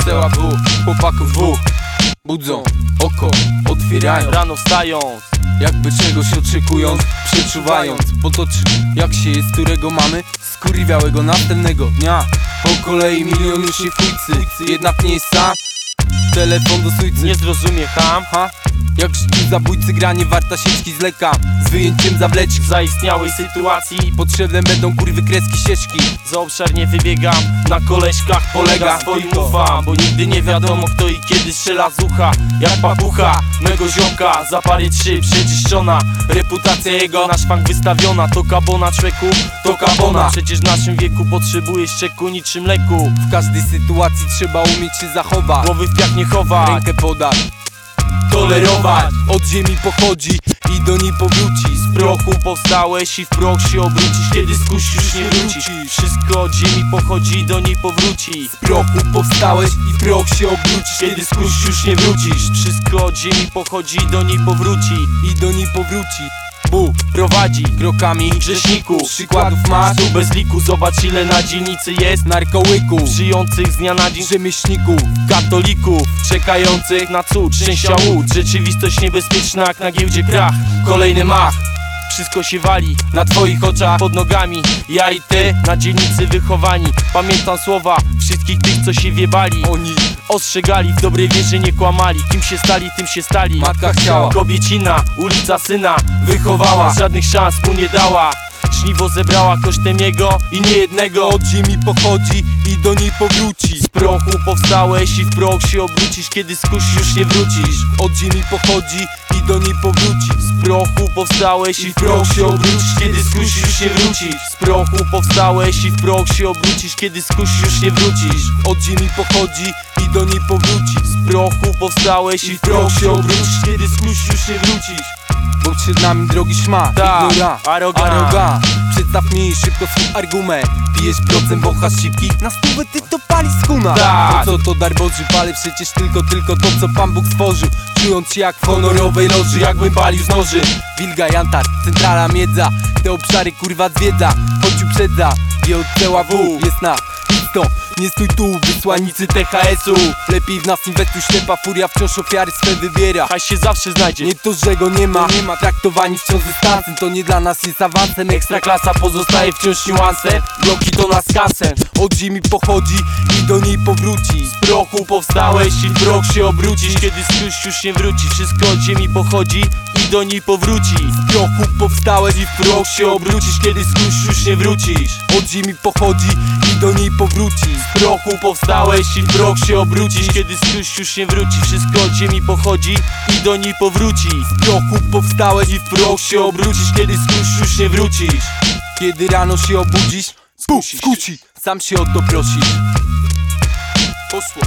ocela był Chłopaków dwóch budzą oko, otwierają. Rano wstając jakby czegoś oczekując, przeczuwając. Potoczy jak się jest, którego mamy? Skurwiałego następnego dnia. Po kolei milion już się fujcy Jednak nie jest sam. Telefon do sujcy Nie zrozumie ham ha? Jak życiu zabójcy granie warta sieczki z leka wyjęciem zawleczki W zaistniałej sytuacji. Potrzebne będą kurwy kreski ścieżki Za obszar nie wybiegam Na koleżkach polega swoim ufam Bo nigdy nie wiadomo kto i kiedy strzela z ucha. Jak papucha mego ziomka Za parę trzy przeczyszczona. Reputacja jego na szwank wystawiona. To kabona człeku, to kabona. Przecież w naszym wieku potrzebujesz czeku niczym leku. W każdej sytuacji trzeba umieć się zachować. Głowy w piach nie chowa Rękę podać. Tolerować. Od ziemi pochodzi i do niej powróci Z prochu powstałeś i w proch się obrócisz Kiedy z już nie wrócisz. Wszystko od ziemi pochodzi do niej powróci Z prochu powstałeś i w proch się obrócisz Kiedy z już nie wrócisz. Wszystko od ziemi pochodzi do niej powróci i do niej powróci Prowadzi krokami grzeszników. Przykładów masz Tu bez liku. Zobacz ile na dzielnicy jest narkołyków. Żyjących z dnia na dzień Rzemieślników katolików Czekających na cud, szczęścia łód. Rzeczywistość niebezpieczna jak na giełdzie krach. Kolejny mach. Wszystko się wali na twoich oczach, pod nogami. Ja i ty na dzielnicy wychowani. Pamiętam słowa wszystkich tych co się wiebali. Oni Ostrzegali, w dobrej wierze nie kłamali. Kim się stali, tym się stali. Matka chciała Kobiecina, ulica syna Wychowała, żadnych szans mu nie dała. Żniwo zebrała kosztem jego i niejednego Od ziemi pochodzi i do niej powróci. Z prochu powstałeś i w proch się obrócisz. Kiedy z kuś już nie wrócisz. Od ziemi pochodzi do niej powróci Z prochu powstałeś i w proch się obrócisz Kiedy z kuś już nie wrócisz Z prochu powstałeś i w proch się obrócisz Kiedy z kuś już nie wrócisz. Od ziemi pochodzi i do niej powróci Z prochu powstałeś i w proch się obrócisz Kiedy z kuś już nie wrócisz Bo przed nami drogi szmat Tak, Ignora, arogant. aroga. Przedstaw mi szybko swój argument. Pijesz procent, wąchasz szybki Na stówę ty to pali skuna. Tak. To co to dar Boży Palę przecież tylko, tylko to co Pan Bóg stworzył. Czując się jak w honorowej loży Jakbym palił z noży. Wilga, Jantar, centrala miedza. Te obszary kurwa zwiedza. Choć uprzedza, wie od W Jest na to, nie stój tu Wysłannicy THS-u Lepiej w nas inwestuj ślepa furia Wciąż ofiary swe wybiera. Hajs się zawsze znajdzie. Nie to, że go nie ma, nie ma. Traktowani wciąż dystansem To nie dla nas jest awansem. Ekstra Ekstraklasa pozostaje wciąż niuansem. Bloki to nas kasem od ziemi pochodzi I do niej powróci. Z prochu powstałeś i w się obrócisz. Kiedy z już nie wróci Wszystko od ziemi pochodzi i do niej powróci Z prochu powstałeś i w proch się obrócisz Kiedy z już nie wrócisz. Od ziemi pochodzi i do niej powróci Z prochu powstałeś i w proch się obrócisz Kiedy z już nie wróci Wszystko od ziemi pochodzi i do niej powróci Z prochu powstałeś i w proch się obrócisz Kiedy z już nie wrócisz. Kiedy rano się obudzisz Skusi, skusi. Sam się o to prosisz. Posło